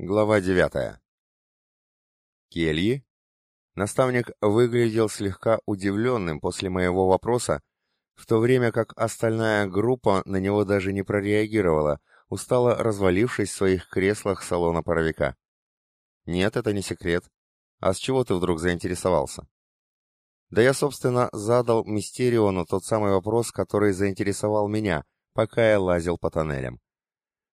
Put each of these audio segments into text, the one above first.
Глава девятая. Кельи? Наставник выглядел слегка удивленным после моего вопроса, в то время как остальная группа на него даже не прореагировала, устало развалившись в своих креслах салона паровика. Нет, это не секрет. А с чего ты вдруг заинтересовался? Да я, собственно, задал Мистериону тот самый вопрос, который заинтересовал меня, пока я лазил по тоннелям.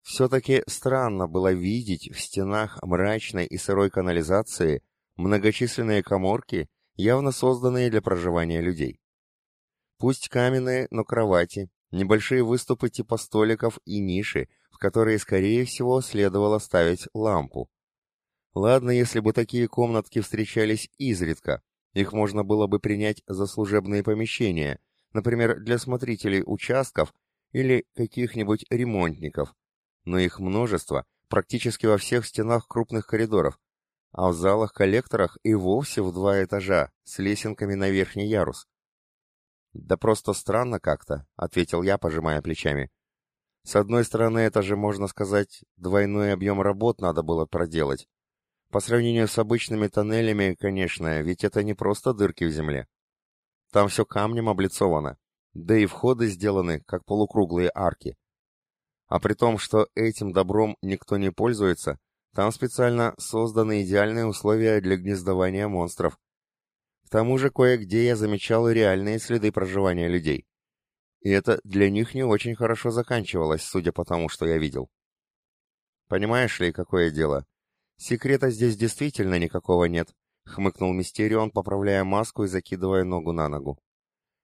Все-таки странно было видеть в стенах мрачной и сырой канализации многочисленные коморки, явно созданные для проживания людей. Пусть каменные, но кровати, небольшие выступы типа столиков и ниши, в которые, скорее всего, следовало ставить лампу. Ладно, если бы такие комнатки встречались изредка, их можно было бы принять за служебные помещения, например, для смотрителей участков или каких-нибудь ремонтников, но их множество практически во всех стенах крупных коридоров, а в залах-коллекторах и вовсе в два этажа, с лесенками на верхний ярус. «Да просто странно как-то», — ответил я, пожимая плечами. «С одной стороны, это же, можно сказать, двойной объем работ надо было проделать. По сравнению с обычными тоннелями, конечно, ведь это не просто дырки в земле. Там все камнем облицовано, да и входы сделаны, как полукруглые арки. А при том, что этим добром никто не пользуется, там специально созданы идеальные условия для гнездования монстров. К тому же кое-где я замечал реальные следы проживания людей. И это для них не очень хорошо заканчивалось, судя по тому, что я видел. Понимаешь ли, какое дело? Секрета здесь действительно никакого нет, хмыкнул Мистерион, поправляя маску и закидывая ногу на ногу.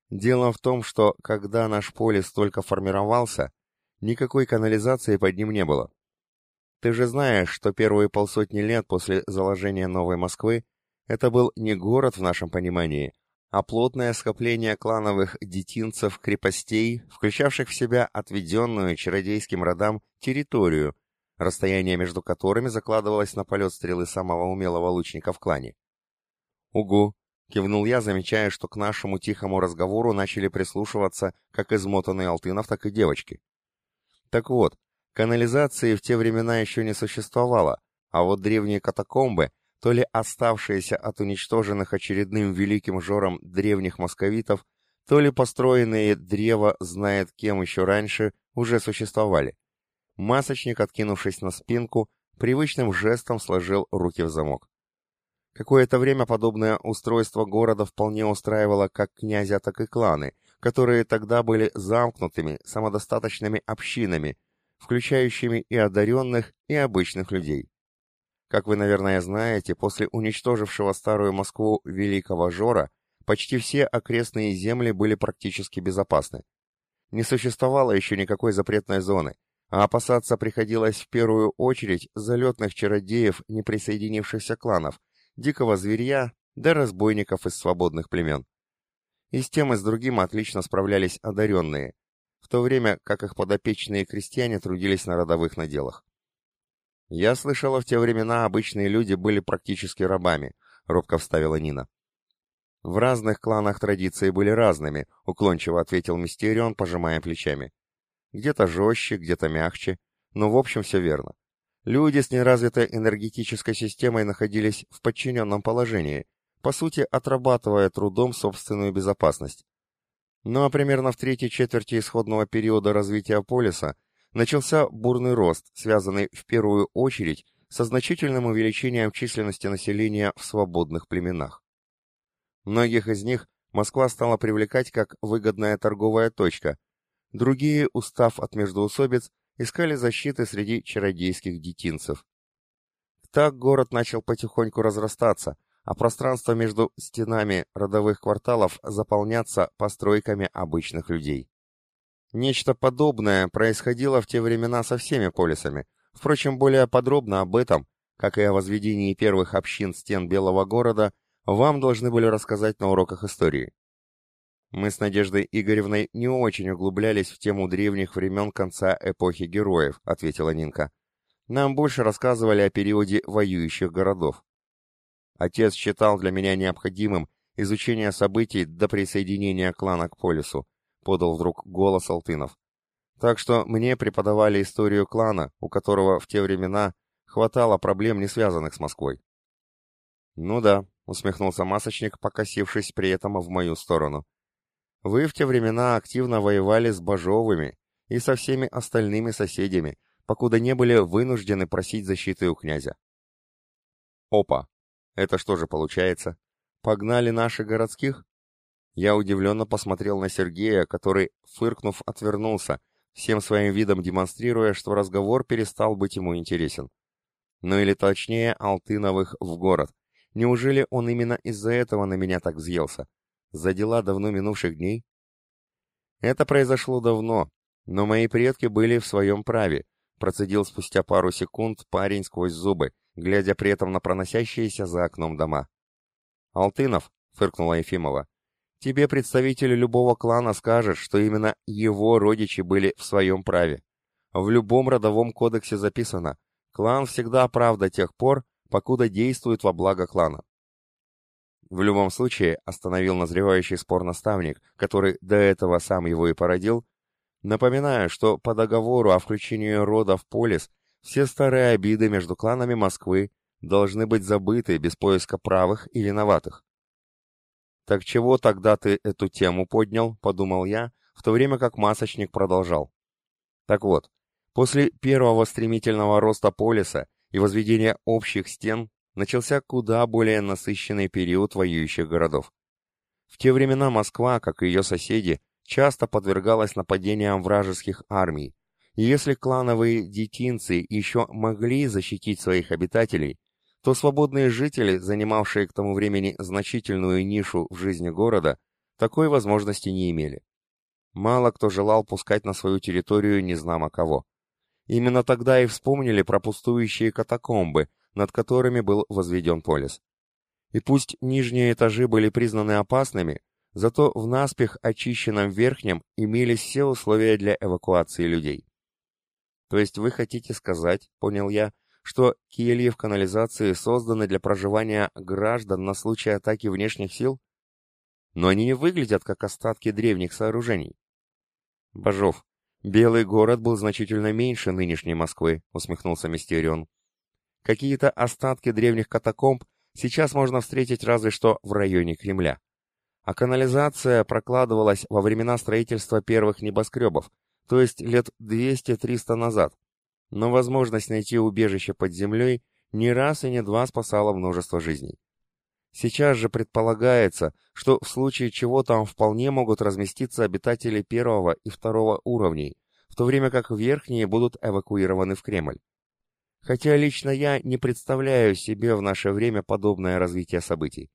Дело в том, что когда наш полис только формировался, Никакой канализации под ним не было. Ты же знаешь, что первые полсотни лет после заложения Новой Москвы это был не город в нашем понимании, а плотное скопление клановых детинцев-крепостей, включавших в себя отведенную чародейским родам территорию, расстояние между которыми закладывалось на полет стрелы самого умелого лучника в клане. «Угу», — кивнул я, замечая, что к нашему тихому разговору начали прислушиваться как измотанные Алтынов, так и девочки. Так вот, канализации в те времена еще не существовало, а вот древние катакомбы, то ли оставшиеся от уничтоженных очередным великим жором древних московитов, то ли построенные древо знает кем еще раньше, уже существовали. Масочник, откинувшись на спинку, привычным жестом сложил руки в замок. Какое-то время подобное устройство города вполне устраивало как князя, так и кланы, которые тогда были замкнутыми, самодостаточными общинами, включающими и одаренных, и обычных людей. Как вы, наверное, знаете, после уничтожившего старую Москву Великого Жора, почти все окрестные земли были практически безопасны. Не существовало еще никакой запретной зоны, а опасаться приходилось в первую очередь залетных чародеев неприсоединившихся кланов, дикого зверья да разбойников из свободных племен. И с тем и с другим отлично справлялись одаренные, в то время как их подопечные крестьяне трудились на родовых наделах. «Я слышала, в те времена обычные люди были практически рабами», — робко вставила Нина. «В разных кланах традиции были разными», — уклончиво ответил Мистерион, пожимая плечами. «Где-то жестче, где-то мягче, но в общем все верно. Люди с неразвитой энергетической системой находились в подчиненном положении, по сути отрабатывая трудом собственную безопасность. Ну а примерно в третьей четверти исходного периода развития полиса начался бурный рост, связанный в первую очередь со значительным увеличением численности населения в свободных племенах. Многих из них Москва стала привлекать как выгодная торговая точка, другие, устав от междоусобиц, искали защиты среди чародейских детинцев. Так город начал потихоньку разрастаться, а пространство между стенами родовых кварталов заполняться постройками обычных людей. Нечто подобное происходило в те времена со всеми полисами. Впрочем, более подробно об этом, как и о возведении первых общин стен Белого города, вам должны были рассказать на уроках истории. Мы с Надеждой Игоревной не очень углублялись в тему древних времен конца эпохи героев, ответила Нинка. Нам больше рассказывали о периоде воюющих городов. Отец считал для меня необходимым изучение событий до присоединения клана к полису, подал вдруг голос Алтынов. Так что мне преподавали историю клана, у которого в те времена Хватало проблем, не связанных с Москвой. «Ну да», — усмехнулся масочник, покосившись при этом в мою сторону. «Вы в те времена активно воевали с Бажовыми и со всеми остальными соседями, покуда не были вынуждены просить защиты у князя». «Опа! Это что же получается? Погнали наших городских?» Я удивленно посмотрел на Сергея, который, фыркнув, отвернулся, всем своим видом демонстрируя, что разговор перестал быть ему интересен. Ну или точнее, Алтыновых в город. Неужели он именно из-за этого на меня так взъелся? За дела давно минувших дней? Это произошло давно, но мои предки были в своем праве, процедил спустя пару секунд парень сквозь зубы, глядя при этом на проносящиеся за окном дома. «Алтынов», — фыркнула Ефимова, — «тебе представитель любого клана скажет, что именно его родичи были в своем праве. В любом родовом кодексе записано, Клан всегда прав до тех пор, покуда действует во благо клана. В любом случае, остановил назревающий спор наставник, который до этого сам его и породил, напоминаю, что по договору о включении рода в полис все старые обиды между кланами Москвы должны быть забыты без поиска правых и виноватых. «Так чего тогда ты эту тему поднял?» — подумал я, в то время как масочник продолжал. «Так вот, После первого стремительного роста полиса и возведения общих стен начался куда более насыщенный период воюющих городов. В те времена Москва, как и ее соседи, часто подвергалась нападениям вражеских армий, и если клановые детинцы еще могли защитить своих обитателей, то свободные жители, занимавшие к тому времени значительную нишу в жизни города, такой возможности не имели. Мало кто желал пускать на свою территорию незнамо кого. Именно тогда и вспомнили про пустующие катакомбы, над которыми был возведен полис. И пусть нижние этажи были признаны опасными, зато в наспех очищенном верхнем имелись все условия для эвакуации людей. То есть вы хотите сказать, понял я, что кельи в канализации созданы для проживания граждан на случай атаки внешних сил? Но они не выглядят как остатки древних сооружений. Бажов, «Белый город был значительно меньше нынешней Москвы», — усмехнулся Мистерион. «Какие-то остатки древних катакомб сейчас можно встретить разве что в районе Кремля. А канализация прокладывалась во времена строительства первых небоскребов, то есть лет 200-300 назад. Но возможность найти убежище под землей не раз и не два спасала множество жизней. Сейчас же предполагается, что в случае чего там вполне могут разместиться обитатели первого и второго уровней, в то время как верхние будут эвакуированы в Кремль. Хотя лично я не представляю себе в наше время подобное развитие событий.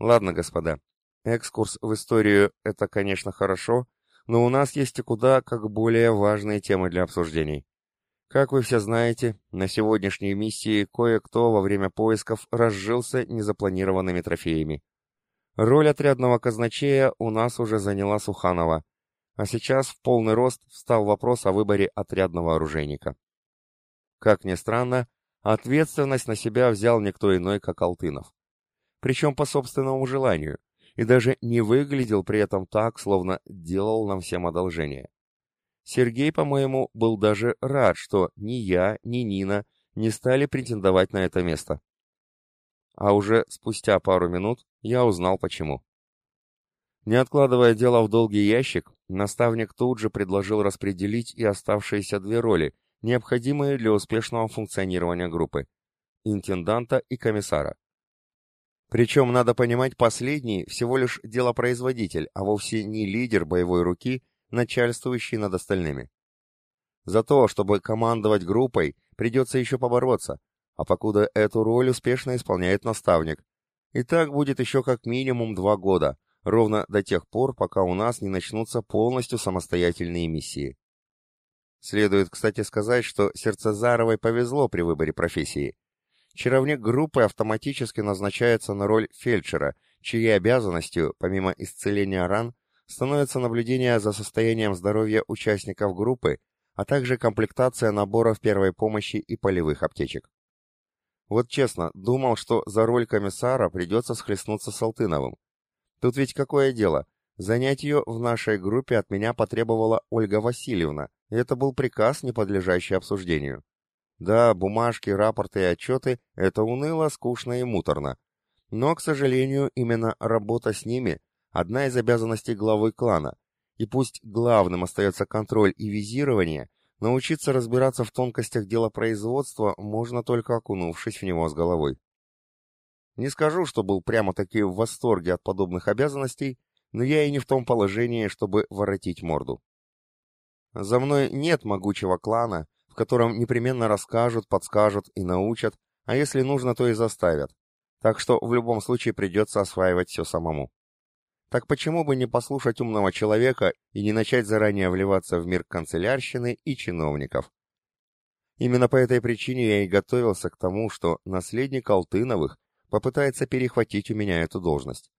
Ладно, господа, экскурс в историю — это, конечно, хорошо, но у нас есть и куда как более важные темы для обсуждений. Как вы все знаете, на сегодняшней миссии кое-кто во время поисков разжился незапланированными трофеями. Роль отрядного казначея у нас уже заняла Суханова, а сейчас в полный рост встал вопрос о выборе отрядного оружейника. Как ни странно, ответственность на себя взял никто иной, как Алтынов. Причем по собственному желанию, и даже не выглядел при этом так, словно делал нам всем одолжение. Сергей, по-моему, был даже рад, что ни я, ни Нина не стали претендовать на это место. А уже спустя пару минут я узнал почему. Не откладывая дело в долгий ящик, наставник тут же предложил распределить и оставшиеся две роли, необходимые для успешного функционирования группы – интенданта и комиссара. Причем, надо понимать, последний всего лишь делопроизводитель, а вовсе не лидер боевой руки начальствующий над остальными. За то, чтобы командовать группой, придется еще побороться, а покуда эту роль успешно исполняет наставник. И так будет еще как минимум два года, ровно до тех пор, пока у нас не начнутся полностью самостоятельные миссии. Следует, кстати, сказать, что Сердцезаровой повезло при выборе профессии. Чаровник группы автоматически назначается на роль фельдшера, чьей обязанностью, помимо исцеления ран, становится наблюдение за состоянием здоровья участников группы, а также комплектация наборов первой помощи и полевых аптечек. Вот честно, думал, что за роль комиссара придется схлестнуться с Алтыновым. Тут ведь какое дело, занять ее в нашей группе от меня потребовала Ольга Васильевна, и это был приказ, не подлежащий обсуждению. Да, бумажки, рапорты и отчеты — это уныло, скучно и муторно. Но, к сожалению, именно работа с ними — одна из обязанностей главы клана. И пусть главным остается контроль и визирование, научиться разбираться в тонкостях дела производства можно только окунувшись в него с головой. Не скажу, что был прямо-таки в восторге от подобных обязанностей, но я и не в том положении, чтобы воротить морду. За мной нет могучего клана, в котором непременно расскажут, подскажут и научат, а если нужно, то и заставят. Так что в любом случае придется осваивать все самому. Так почему бы не послушать умного человека и не начать заранее вливаться в мир канцелярщины и чиновников? Именно по этой причине я и готовился к тому, что наследник Алтыновых попытается перехватить у меня эту должность.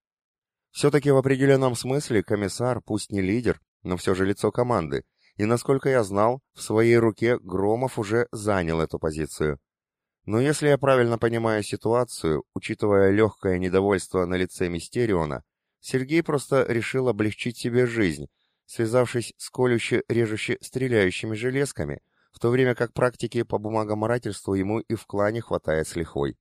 Все-таки в определенном смысле комиссар, пусть не лидер, но все же лицо команды, и, насколько я знал, в своей руке Громов уже занял эту позицию. Но если я правильно понимаю ситуацию, учитывая легкое недовольство на лице Мистериона, Сергей просто решил облегчить себе жизнь, связавшись с колюще-режуще стреляющими железками, в то время как практики по бумагоморательству ему и в клане хватает с лихвой.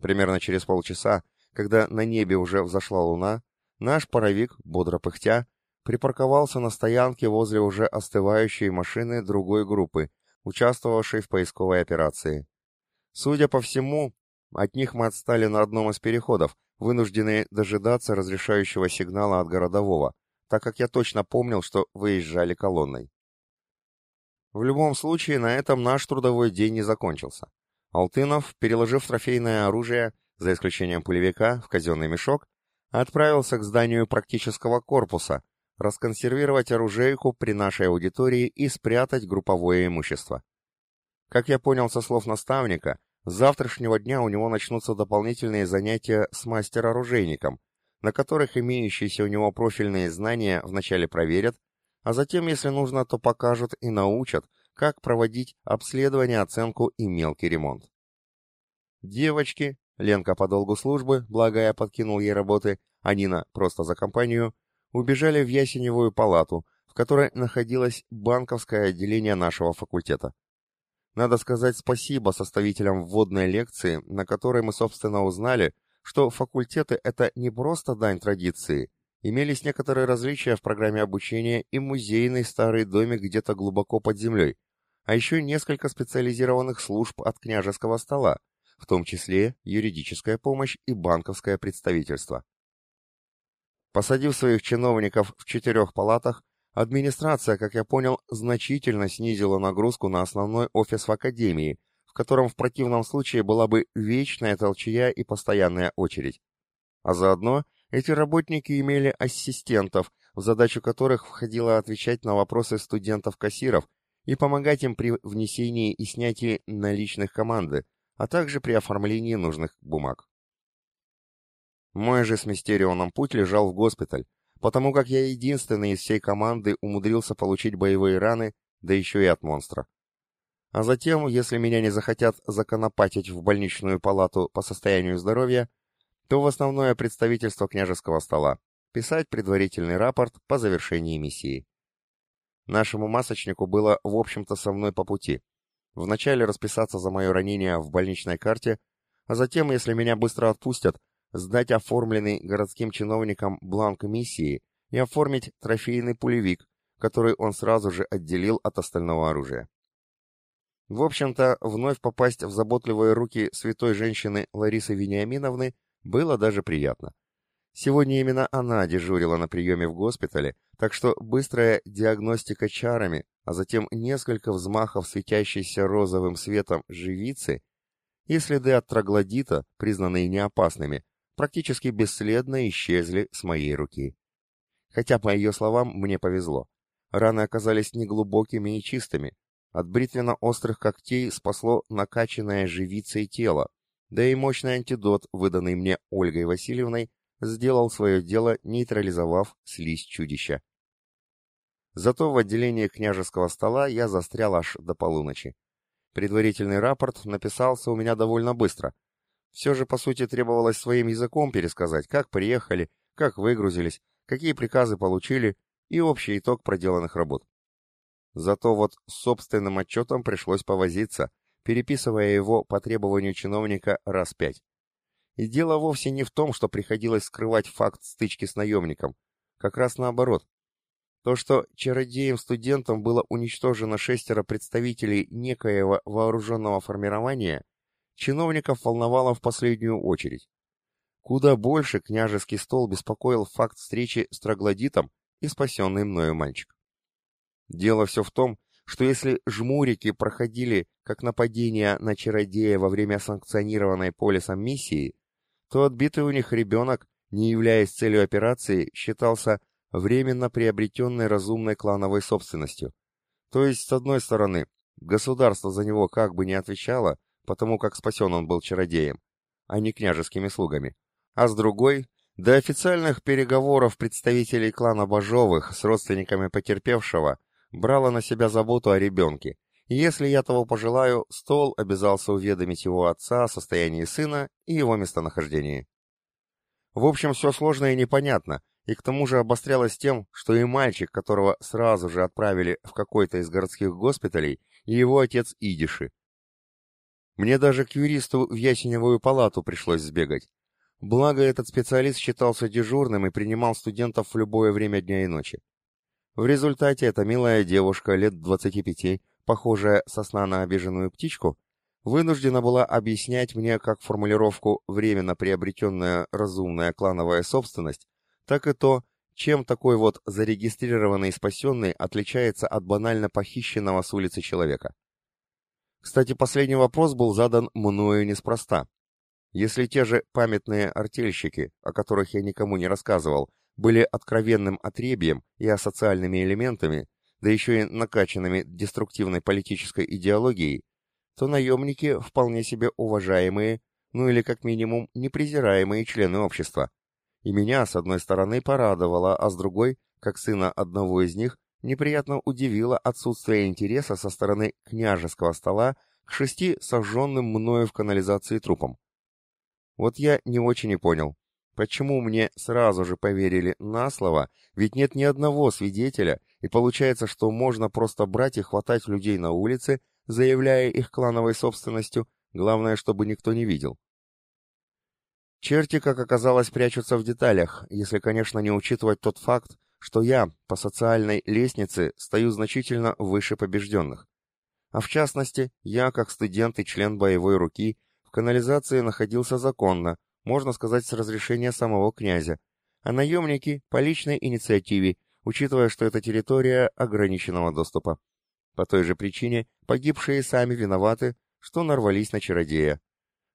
Примерно через полчаса, когда на небе уже взошла луна, наш паровик, бодро пыхтя, припарковался на стоянке возле уже остывающей машины другой группы, участвовавшей в поисковой операции. Судя по всему, от них мы отстали на одном из переходов, вынужденные дожидаться разрешающего сигнала от городового, так как я точно помнил, что выезжали колонной. В любом случае, на этом наш трудовой день не закончился. Алтынов, переложив трофейное оружие, за исключением пулевика, в казенный мешок, отправился к зданию практического корпуса, расконсервировать оружейку при нашей аудитории и спрятать групповое имущество. Как я понял со слов наставника, с завтрашнего дня у него начнутся дополнительные занятия с мастер-оружейником, на которых имеющиеся у него профильные знания вначале проверят, а затем, если нужно, то покажут и научат, как проводить обследование, оценку и мелкий ремонт. Девочки, Ленка по долгу службы, благо я подкинул ей работы, а Нина просто за компанию, убежали в Ясеневую палату, в которой находилось банковское отделение нашего факультета. Надо сказать спасибо составителям вводной лекции, на которой мы, собственно, узнали, что факультеты — это не просто дань традиции, имелись некоторые различия в программе обучения и музейный старый домик где-то глубоко под землей, а еще несколько специализированных служб от княжеского стола, в том числе юридическая помощь и банковское представительство. Посадив своих чиновников в четырех палатах, администрация, как я понял, значительно снизила нагрузку на основной офис в академии, в котором в противном случае была бы вечная толчья и постоянная очередь. А заодно эти работники имели ассистентов, в задачу которых входило отвечать на вопросы студентов-кассиров и помогать им при внесении и снятии наличных команды, а также при оформлении нужных бумаг. Мой же с Мистерионом путь лежал в госпиталь, потому как я единственный из всей команды умудрился получить боевые раны, да еще и от монстра. А затем, если меня не захотят законопатить в больничную палату по состоянию здоровья, то в основное представительство княжеского стола, писать предварительный рапорт по завершении миссии. Нашему масочнику было, в общем-то, со мной по пути. Вначале расписаться за мое ранение в больничной карте, а затем, если меня быстро отпустят, сдать оформленный городским чиновникам бланк миссии и оформить трофейный пулевик, который он сразу же отделил от остального оружия. В общем-то, вновь попасть в заботливые руки святой женщины Ларисы Вениаминовны было даже приятно. Сегодня именно она дежурила на приеме в госпитале, так что быстрая диагностика чарами, а затем несколько взмахов светящейся розовым светом живицы и следы от троглодита, признанные неопасными, практически бесследно исчезли с моей руки. Хотя, по ее словам, мне повезло. Раны оказались неглубокими и чистыми. От бритвенно-острых когтей спасло накачанное живицей тело, да и мощный антидот, выданный мне Ольгой Васильевной, сделал свое дело, нейтрализовав слизь чудища. Зато в отделении княжеского стола я застрял аж до полуночи. Предварительный рапорт написался у меня довольно быстро. Все же, по сути, требовалось своим языком пересказать, как приехали, как выгрузились, какие приказы получили и общий итог проделанных работ. Зато вот с собственным отчетом пришлось повозиться, переписывая его по требованию чиновника раз пять. И дело вовсе не в том, что приходилось скрывать факт стычки с наемником. Как раз наоборот. То, что чародеем-студентом было уничтожено шестеро представителей некоего вооруженного формирования, чиновников волновало в последнюю очередь. Куда больше княжеский стол беспокоил факт встречи с троглодитом и спасенный мною мальчик. Дело все в том, что если жмурики проходили как нападение на чародея во время санкционированной полисом миссии, то отбитый у них ребенок, не являясь целью операции, считался временно приобретенной разумной клановой собственностью. То есть, с одной стороны, государство за него как бы не отвечало, потому как спасен он был чародеем, а не княжескими слугами. А с другой, до официальных переговоров представителей клана Бажовых с родственниками потерпевшего брало на себя заботу о ребенке, если я того пожелаю, стол обязался уведомить его отца о состоянии сына и его местонахождении. В общем, все сложно и непонятно, и к тому же обострялось тем, что и мальчик, которого сразу же отправили в какой-то из городских госпиталей, и его отец Идиши. Мне даже к юристу в Ясеневую палату пришлось сбегать. Благо, этот специалист считался дежурным и принимал студентов в любое время дня и ночи. В результате эта милая девушка лет 25 похожая сосна на обиженную птичку, вынуждена была объяснять мне как формулировку «временно приобретенная разумная клановая собственность», так и то, чем такой вот зарегистрированный спасенный отличается от банально похищенного с улицы человека. Кстати, последний вопрос был задан мною неспроста. Если те же памятные артельщики, о которых я никому не рассказывал, были откровенным отребьем и асоциальными элементами, да еще и накачанными деструктивной политической идеологией, то наемники вполне себе уважаемые, ну или как минимум непрезираемые члены общества. И меня, с одной стороны, порадовало, а с другой, как сына одного из них, неприятно удивило отсутствие интереса со стороны княжеского стола к шести сожженным мною в канализации трупам. Вот я не очень и понял, Почему мне сразу же поверили на слово, ведь нет ни одного свидетеля, и получается, что можно просто брать и хватать людей на улице, заявляя их клановой собственностью, главное, чтобы никто не видел. Черти, как оказалось, прячутся в деталях, если, конечно, не учитывать тот факт, что я по социальной лестнице стою значительно выше побежденных. А в частности, я, как студент и член боевой руки, в канализации находился законно, можно сказать, с разрешения самого князя, а наемники — по личной инициативе, учитывая, что это территория ограниченного доступа. По той же причине погибшие сами виноваты, что нарвались на чародея.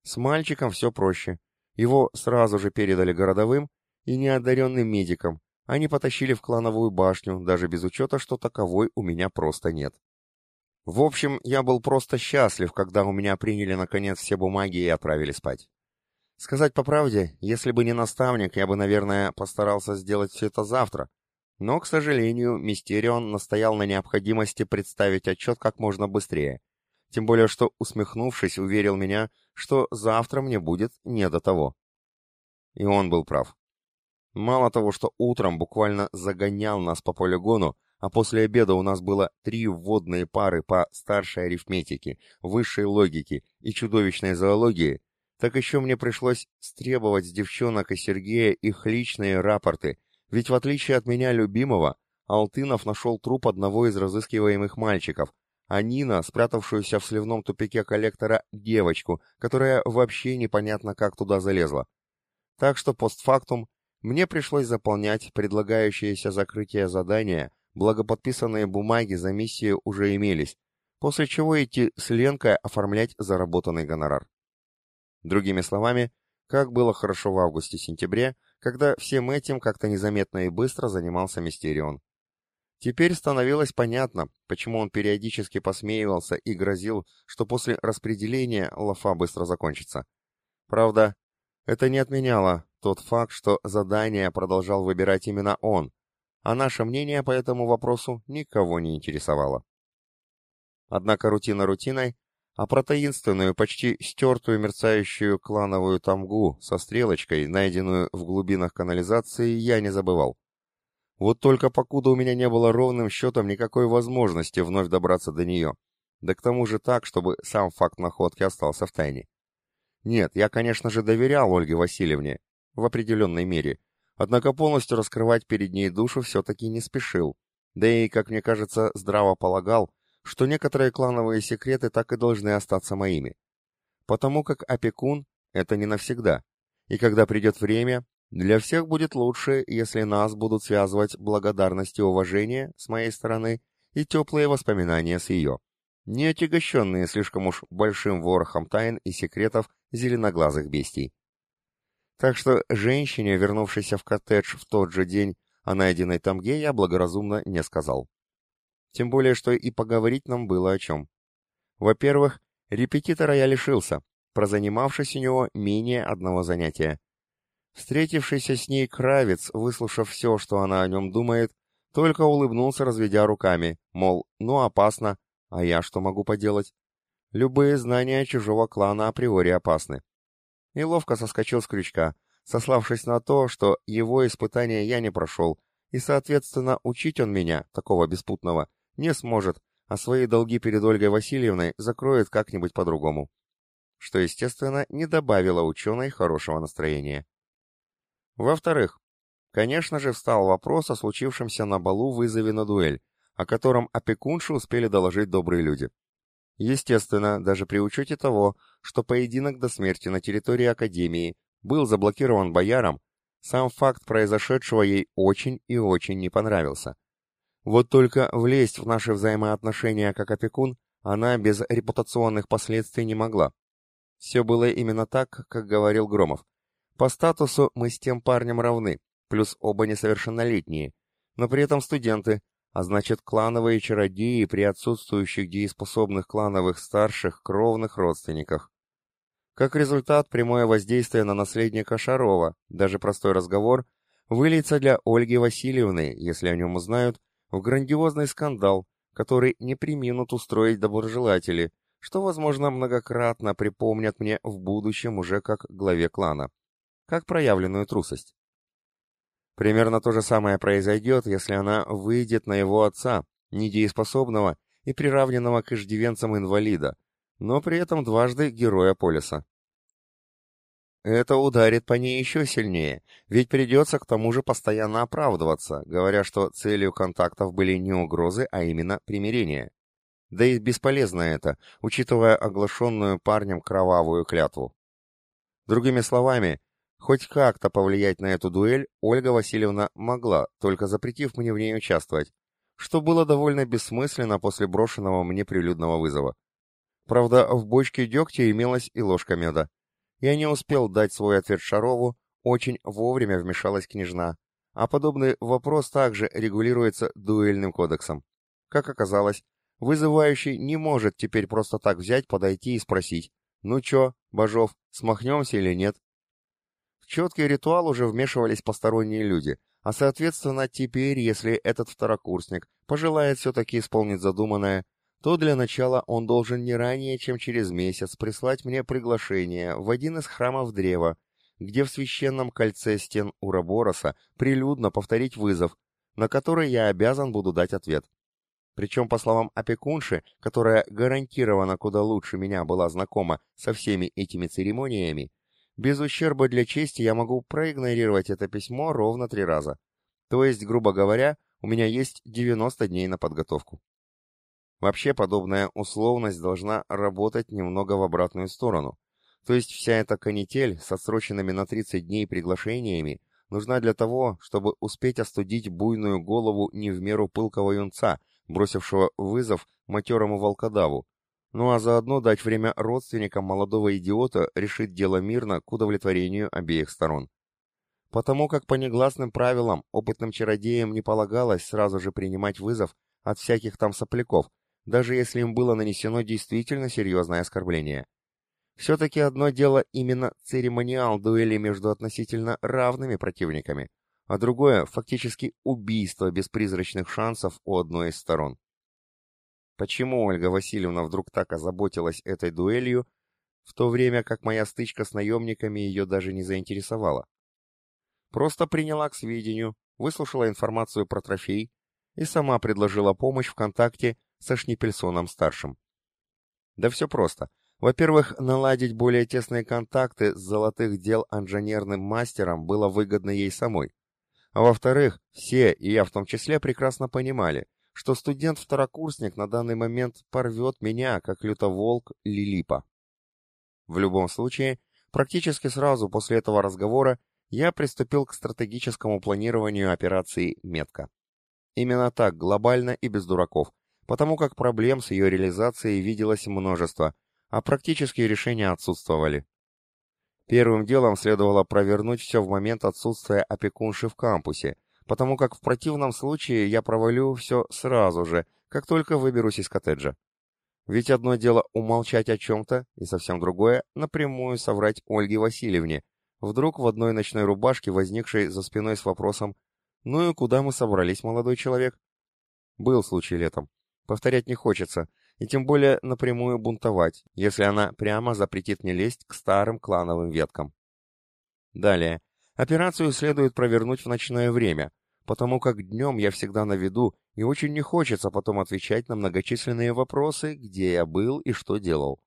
С мальчиком все проще. Его сразу же передали городовым и неодаренным медикам. Они потащили в клановую башню, даже без учета, что таковой у меня просто нет. В общем, я был просто счастлив, когда у меня приняли наконец все бумаги и отправили спать. Сказать по правде, если бы не наставник, я бы, наверное, постарался сделать все это завтра. Но, к сожалению, Мистерион настоял на необходимости представить отчет как можно быстрее. Тем более, что, усмехнувшись, уверил меня, что завтра мне будет не до того. И он был прав. Мало того, что утром буквально загонял нас по полигону, а после обеда у нас было три вводные пары по старшей арифметике, высшей логике и чудовищной зоологии, так еще мне пришлось стребовать с девчонок и Сергея их личные рапорты, ведь в отличие от меня любимого, Алтынов нашел труп одного из разыскиваемых мальчиков, а Нина, спрятавшуюся в сливном тупике коллектора, девочку, которая вообще непонятно как туда залезла. Так что постфактум мне пришлось заполнять предлагающееся закрытие задания, благо подписанные бумаги за миссию уже имелись, после чего идти с Ленкой оформлять заработанный гонорар. Другими словами, как было хорошо в августе-сентябре, когда всем этим как-то незаметно и быстро занимался Мистерион. Теперь становилось понятно, почему он периодически посмеивался и грозил, что после распределения лафа быстро закончится. Правда, это не отменяло тот факт, что задание продолжал выбирать именно он, а наше мнение по этому вопросу никого не интересовало. Однако рутина рутиной, а про таинственную, почти стертую мерцающую клановую тамгу со стрелочкой, найденную в глубинах канализации, я не забывал. Вот только покуда у меня не было ровным счетом никакой возможности вновь добраться до нее. Да к тому же так, чтобы сам факт находки остался в тайне. Нет, я, конечно же, доверял Ольге Васильевне, в определенной мере, однако полностью раскрывать перед ней душу все-таки не спешил, да и, как мне кажется, здраво полагал, что некоторые клановые секреты так и должны остаться моими. Потому как опекун — это не навсегда, и когда придет время, для всех будет лучше, если нас будут связывать благодарность и уважение с моей стороны и теплые воспоминания с ее, не отягощенные слишком уж большим ворохом тайн и секретов зеленоглазых бестий. Так что женщине, вернувшейся в коттедж в тот же день о найденной тамге, я благоразумно не сказал. Тем более, что и поговорить нам было о чем. Во-первых, репетитора я лишился, прозанимавшись у него менее одного занятия. Встретившийся с ней Кравец, выслушав все, что она о нем думает, только улыбнулся, разведя руками, мол, ну опасно, а я что могу поделать? Любые знания чужого клана априори опасны. И ловко соскочил с крючка, сославшись на то, что его испытания я не прошел, и, соответственно, учить он меня, такого беспутного, не сможет, а свои долги перед Ольгой Васильевной закроет как-нибудь по-другому. Что, естественно, не добавило ученой хорошего настроения. Во-вторых, конечно же, встал вопрос о случившемся на балу вызове на дуэль, о котором опекунши успели доложить добрые люди. Естественно, даже при учете того, что поединок до смерти на территории Академии был заблокирован бояром, сам факт произошедшего ей очень и очень не понравился. Вот только влезть в наши взаимоотношения как опекун она без репутационных последствий не могла. Все было именно так, как говорил Громов. По статусу мы с тем парнем равны, плюс оба несовершеннолетние, но при этом студенты, а значит клановые чародеи при отсутствующих дееспособных клановых старших кровных родственниках. Как результат, прямое воздействие на наследника Шарова, даже простой разговор, выльется для Ольги Васильевны, если о нем узнают, в грандиозный скандал, который не приминут устроить доброжелатели, что, возможно, многократно припомнят мне в будущем уже как главе клана как проявленную трусость. Примерно то же самое произойдет, если она выйдет на его отца, недееспособного и приравненного к иждивенцам инвалида, но при этом дважды героя полиса. Это ударит по ней еще сильнее, ведь придется к тому же постоянно оправдываться, говоря, что целью контактов были не угрозы, а именно примирение. Да и бесполезно это, учитывая оглашенную парнем кровавую клятву. Другими словами, Хоть как-то повлиять на эту дуэль Ольга Васильевна могла, только запретив мне в ней участвовать, что было довольно бессмысленно после брошенного мне прилюдного вызова. Правда, в бочке дегтя имелась и ложка меда. Я не успел дать свой ответ Шарову, очень вовремя вмешалась княжна, а подобный вопрос также регулируется дуэльным кодексом. Как оказалось, вызывающий не может теперь просто так взять, подойти и спросить, «Ну чё, Бажов, смахнемся или нет?» Четкий ритуал уже вмешивались посторонние люди, а соответственно теперь, если этот второкурсник пожелает все-таки исполнить задуманное, то для начала он должен не ранее, чем через месяц прислать мне приглашение в один из храмов древа, где в священном кольце стен Урабороса прилюдно повторить вызов, на который я обязан буду дать ответ. Причем, по словам опекунши, которая гарантированно куда лучше меня была знакома со всеми этими церемониями, без ущерба для чести я могу проигнорировать это письмо ровно три раза. То есть, грубо говоря, у меня есть 90 дней на подготовку. Вообще, подобная условность должна работать немного в обратную сторону. То есть вся эта канитель с отсроченными на 30 дней приглашениями нужна для того, чтобы успеть остудить буйную голову не в меру пылкого юнца, бросившего вызов матерому волкодаву, ну а заодно дать время родственникам молодого идиота решить дело мирно к удовлетворению обеих сторон. Потому как по негласным правилам опытным чародеям не полагалось сразу же принимать вызов от всяких там сопляков, даже если им было нанесено действительно серьезное оскорбление. Все-таки одно дело именно церемониал дуэли между относительно равными противниками, а другое — фактически убийство без призрачных шансов у одной из сторон. Почему Ольга Васильевна вдруг так озаботилась этой дуэлью, в то время как моя стычка с наемниками ее даже не заинтересовала? Просто приняла к сведению, выслушала информацию про трофей и сама предложила помощь в контакте со Шнипельсоном-старшим. Да все просто. Во-первых, наладить более тесные контакты с золотых дел инженерным мастером было выгодно ей самой. А во-вторых, все, и я в том числе, прекрасно понимали, что студент-второкурсник на данный момент порвет меня, как лютоволк Лилипа. В любом случае, практически сразу после этого разговора я приступил к стратегическому планированию операции «Метка». Именно так, глобально и без дураков, потому как проблем с ее реализацией виделось множество, а практические решения отсутствовали. Первым делом следовало провернуть все в момент отсутствия опекунши в кампусе, потому как в противном случае я провалю все сразу же, как только выберусь из коттеджа. Ведь одно дело умолчать о чем-то, и совсем другое — напрямую соврать Ольге Васильевне, вдруг в одной ночной рубашке, возникшей за спиной с вопросом «Ну и куда мы собрались, молодой человек?» Был случай летом. Повторять не хочется, и тем более напрямую бунтовать, если она прямо запретит мне лезть к старым клановым веткам. Далее. Операцию следует провернуть в ночное время, потому как днем я всегда на виду, и очень не хочется потом отвечать на многочисленные вопросы, где я был и что делал.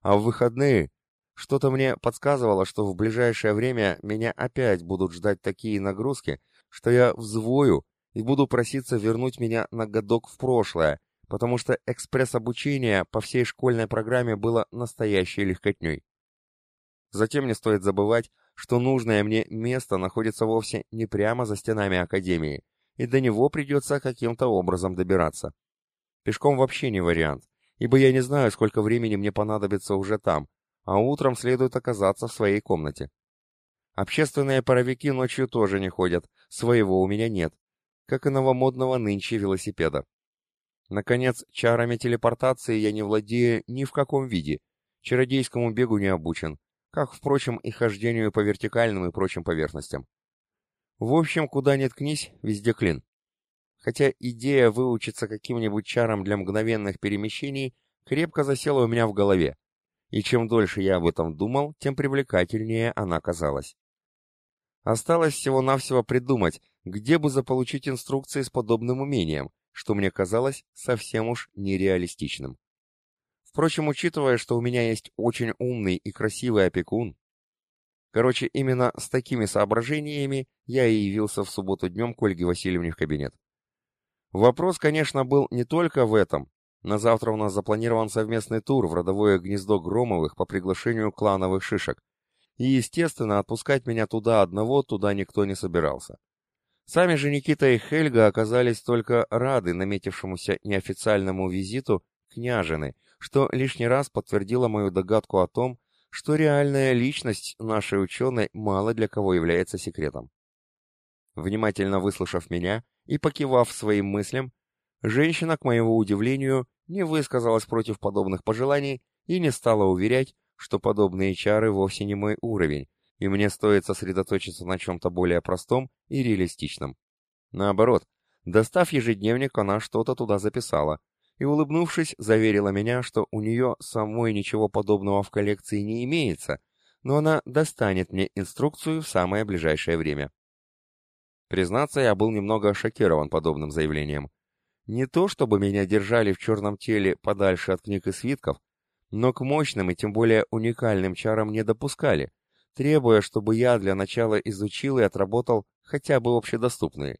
А в выходные что-то мне подсказывало, что в ближайшее время меня опять будут ждать такие нагрузки, что я взвою и буду проситься вернуть меня на годок в прошлое, потому что экспресс-обучение по всей школьной программе было настоящей легкотней. Затем не стоит забывать, что нужное мне место находится вовсе не прямо за стенами Академии, и до него придется каким-то образом добираться. Пешком вообще не вариант, ибо я не знаю, сколько времени мне понадобится уже там, а утром следует оказаться в своей комнате. Общественные паровики ночью тоже не ходят, своего у меня нет, как и новомодного нынче велосипеда. Наконец, чарами телепортации я не владею ни в каком виде, чародейскому бегу не обучен, как, впрочем, и хождению по вертикальным и прочим поверхностям. В общем, куда ни ткнись, везде клин. Хотя идея выучиться каким-нибудь чарам для мгновенных перемещений крепко засела у меня в голове, и чем дольше я об этом думал, тем привлекательнее она казалась. Осталось всего-навсего придумать, где бы заполучить инструкции с подобным умением, что мне казалось совсем уж нереалистичным. Впрочем, учитывая, что у меня есть очень умный и красивый опекун, короче, именно с такими соображениями я и явился в субботу днем к Ольге Васильевне в кабинет. Вопрос, конечно, был не только в этом. На завтра у нас запланирован совместный тур в родовое гнездо Громовых по приглашению клановых шишек, и, естественно, отпускать меня туда одного туда никто не собирался. Сами же Никита и Хельга оказались только рады наметившемуся неофициальному визиту княжины, что лишний раз подтвердило мою догадку о том, что реальная личность нашей ученой мало для кого является секретом. Внимательно выслушав меня и покивав своим мыслям, женщина, к моему удивлению, не высказалась против подобных пожеланий и не стала уверять, что подобные чары вовсе не мой уровень, и мне стоит сосредоточиться на чем-то более простом и реалистичном. Наоборот, достав ежедневник, она что-то туда записала, и, улыбнувшись, заверила меня, что у нее самой ничего подобного в коллекции не имеется, но она достанет мне инструкцию в самое ближайшее время. Признаться, я был немного шокирован подобным заявлением. Не то, чтобы меня держали в черном теле подальше от книг и свитков, но к мощным и тем более уникальным чарам не допускали, требуя, чтобы я для начала изучил и отработал хотя бы общедоступные.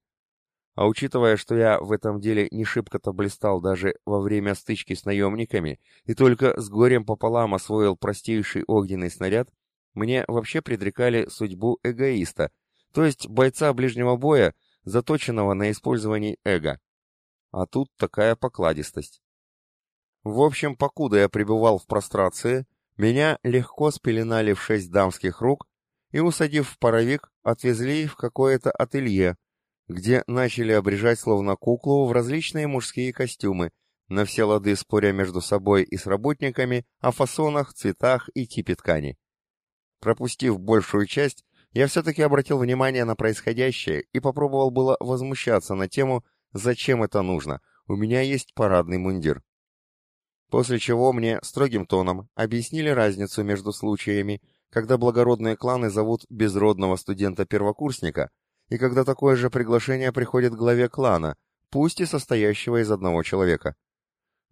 А учитывая, что я в этом деле не шибко-то блистал даже во время стычки с наемниками и только с горем пополам освоил простейший огненный снаряд, мне вообще предрекали судьбу эгоиста, то есть бойца ближнего боя, заточенного на использовании эго. А тут такая покладистость. В общем, покуда я пребывал в прострации, меня легко спеленали в шесть дамских рук и, усадив в паровик, отвезли в какое-то ателье, где начали обрежать словно куклу в различные мужские костюмы, на все лады споря между собой и с работниками о фасонах, цветах и типе ткани. Пропустив большую часть, я все-таки обратил внимание на происходящее и попробовал было возмущаться на тему «Зачем это нужно? У меня есть парадный мундир». После чего мне строгим тоном объяснили разницу между случаями, когда благородные кланы зовут безродного студента-первокурсника, и когда такое же приглашение приходит главе клана, пусть и состоящего из одного человека.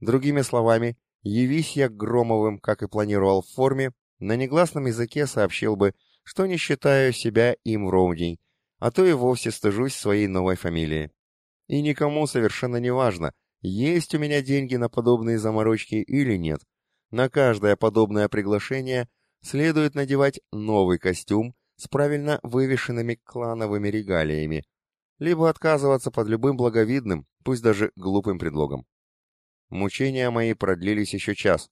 Другими словами, явись я Громовым, как и планировал в форме, на негласном языке сообщил бы, что не считаю себя им ровней, а то и вовсе стыжусь своей новой фамилии. И никому совершенно не важно, есть у меня деньги на подобные заморочки или нет. На каждое подобное приглашение следует надевать новый костюм с правильно вывешенными клановыми регалиями, либо отказываться под любым благовидным, пусть даже глупым предлогом. Мучения мои продлились еще час,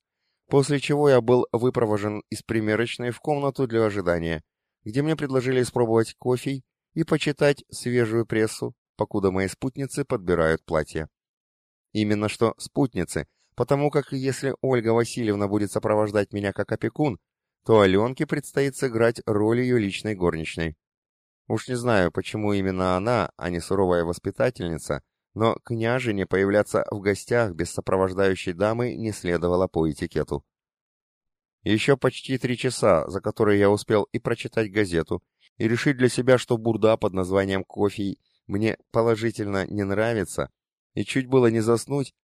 после чего я был выпровожен из примерочной в комнату для ожидания, где мне предложили испробовать кофе и почитать свежую прессу, покуда мои спутницы подбирают платья. Именно что спутницы, потому как если Ольга Васильевна будет сопровождать меня как опекун, то Аленке предстоит сыграть роль ее личной горничной. Уж не знаю, почему именно она, а не суровая воспитательница, но княжине появляться в гостях без сопровождающей дамы не следовало по этикету. Еще почти три часа, за которые я успел и прочитать газету, и решить для себя, что бурда под названием «Кофе» мне положительно не нравится, и чуть было не заснуть,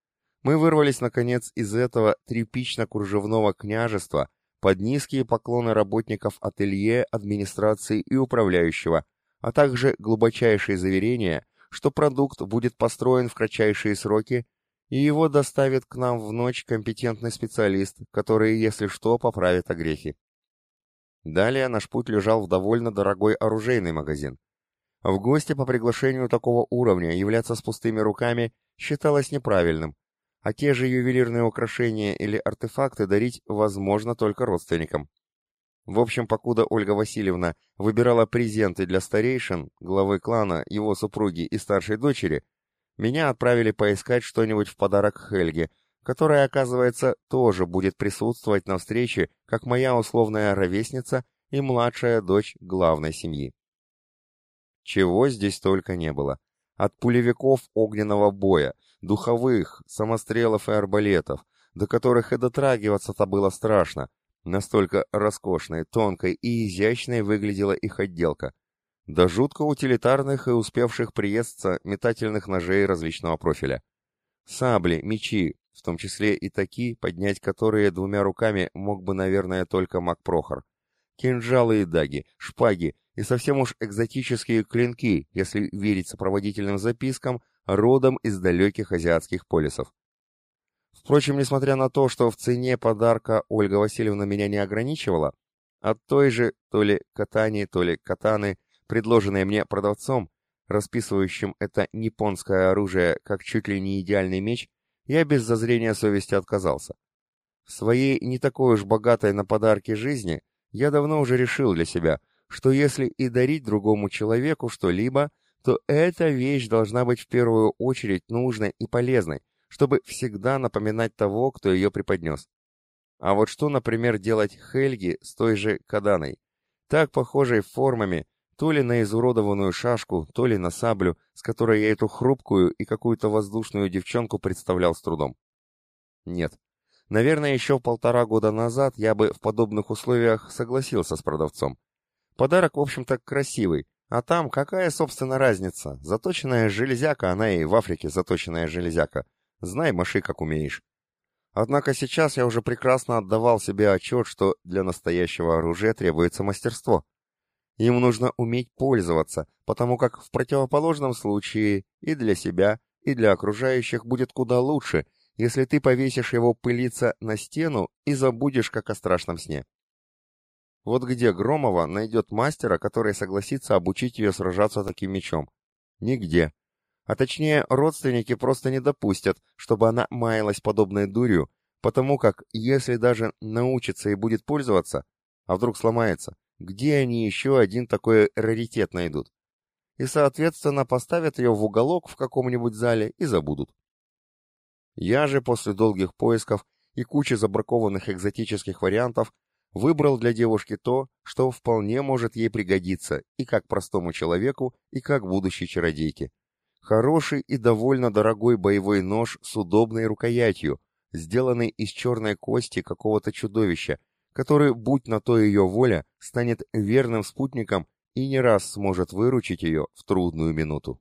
мы вырвались, наконец, из этого тряпично-кружевного княжества под низкие поклоны работников ателье, администрации и управляющего, а также глубочайшие заверения, что продукт будет построен в кратчайшие сроки, и его доставит к нам в ночь компетентный специалист, который, если что, поправит огрехи. Далее наш путь лежал в довольно дорогой оружейный магазин. В гости по приглашению такого уровня являться с пустыми руками считалось неправильным, а те же ювелирные украшения или артефакты дарить возможно только родственникам. В общем, покуда Ольга Васильевна выбирала презенты для старейшин, главы клана, его супруги и старшей дочери, меня отправили поискать что-нибудь в подарок Хельге, которая, оказывается, тоже будет присутствовать на встрече, как моя условная ровесница и младшая дочь главной семьи. Чего здесь только не было. От пулевиков огненного боя, духовых, самострелов и арбалетов, до которых и дотрагиваться-то было страшно. Настолько роскошной, тонкой и изящной выглядела их отделка. До жутко утилитарных и успевших приесться метательных ножей различного профиля. Сабли, мечи, в том числе и такие, поднять которые двумя руками мог бы, наверное, только маг Прохор. Кинжалы и даги, шпаги, и совсем уж экзотические клинки, если верить сопроводительным запискам, родом из далеких азиатских полисов. Впрочем, несмотря на то, что в цене подарка Ольга Васильевна меня не ограничивала, от той же то ли катани, то ли катаны, предложенной мне продавцом, расписывающим это японское оружие как чуть ли не идеальный меч, я без зазрения совести отказался. В своей не такой уж богатой на подарки жизни я давно уже решил для себя – что если и дарить другому человеку что-либо, то эта вещь должна быть в первую очередь нужной и полезной, чтобы всегда напоминать того, кто ее преподнес. А вот что, например, делать Хельги с той же Каданой, так похожей формами, то ли на изуродованную шашку, то ли на саблю, с которой я эту хрупкую и какую-то воздушную девчонку представлял с трудом. Нет. Наверное, еще полтора года назад я бы в подобных условиях согласился с продавцом. Подарок, в общем-то, красивый, а там какая, собственно, разница? Заточенная железяка, она и в Африке заточенная железяка. Знай, маши, как умеешь. Однако сейчас я уже прекрасно отдавал себе отчет, что для настоящего оружия требуется мастерство. Им нужно уметь пользоваться, потому как в противоположном случае и для себя, и для окружающих будет куда лучше, если ты повесишь его пылиться на стену и забудешь, как о страшном сне. Вот где Громова найдет мастера, который согласится обучить ее сражаться таким мечом? Нигде. А точнее, родственники просто не допустят, чтобы она маялась подобной дурью, потому как, если даже научится и будет пользоваться, а вдруг сломается, где они еще один такой раритет найдут? И, соответственно, поставят ее в уголок в каком-нибудь зале и забудут. Я же после долгих поисков и кучи забракованных экзотических вариантов выбрал для девушки то, что вполне может ей пригодиться и как простому человеку, и как будущей чародейке. Хороший и довольно дорогой боевой нож с удобной рукоятью, сделанный из черной кости какого-то чудовища, который, будь на то ее воля, станет верным спутником и не раз сможет выручить ее в трудную минуту.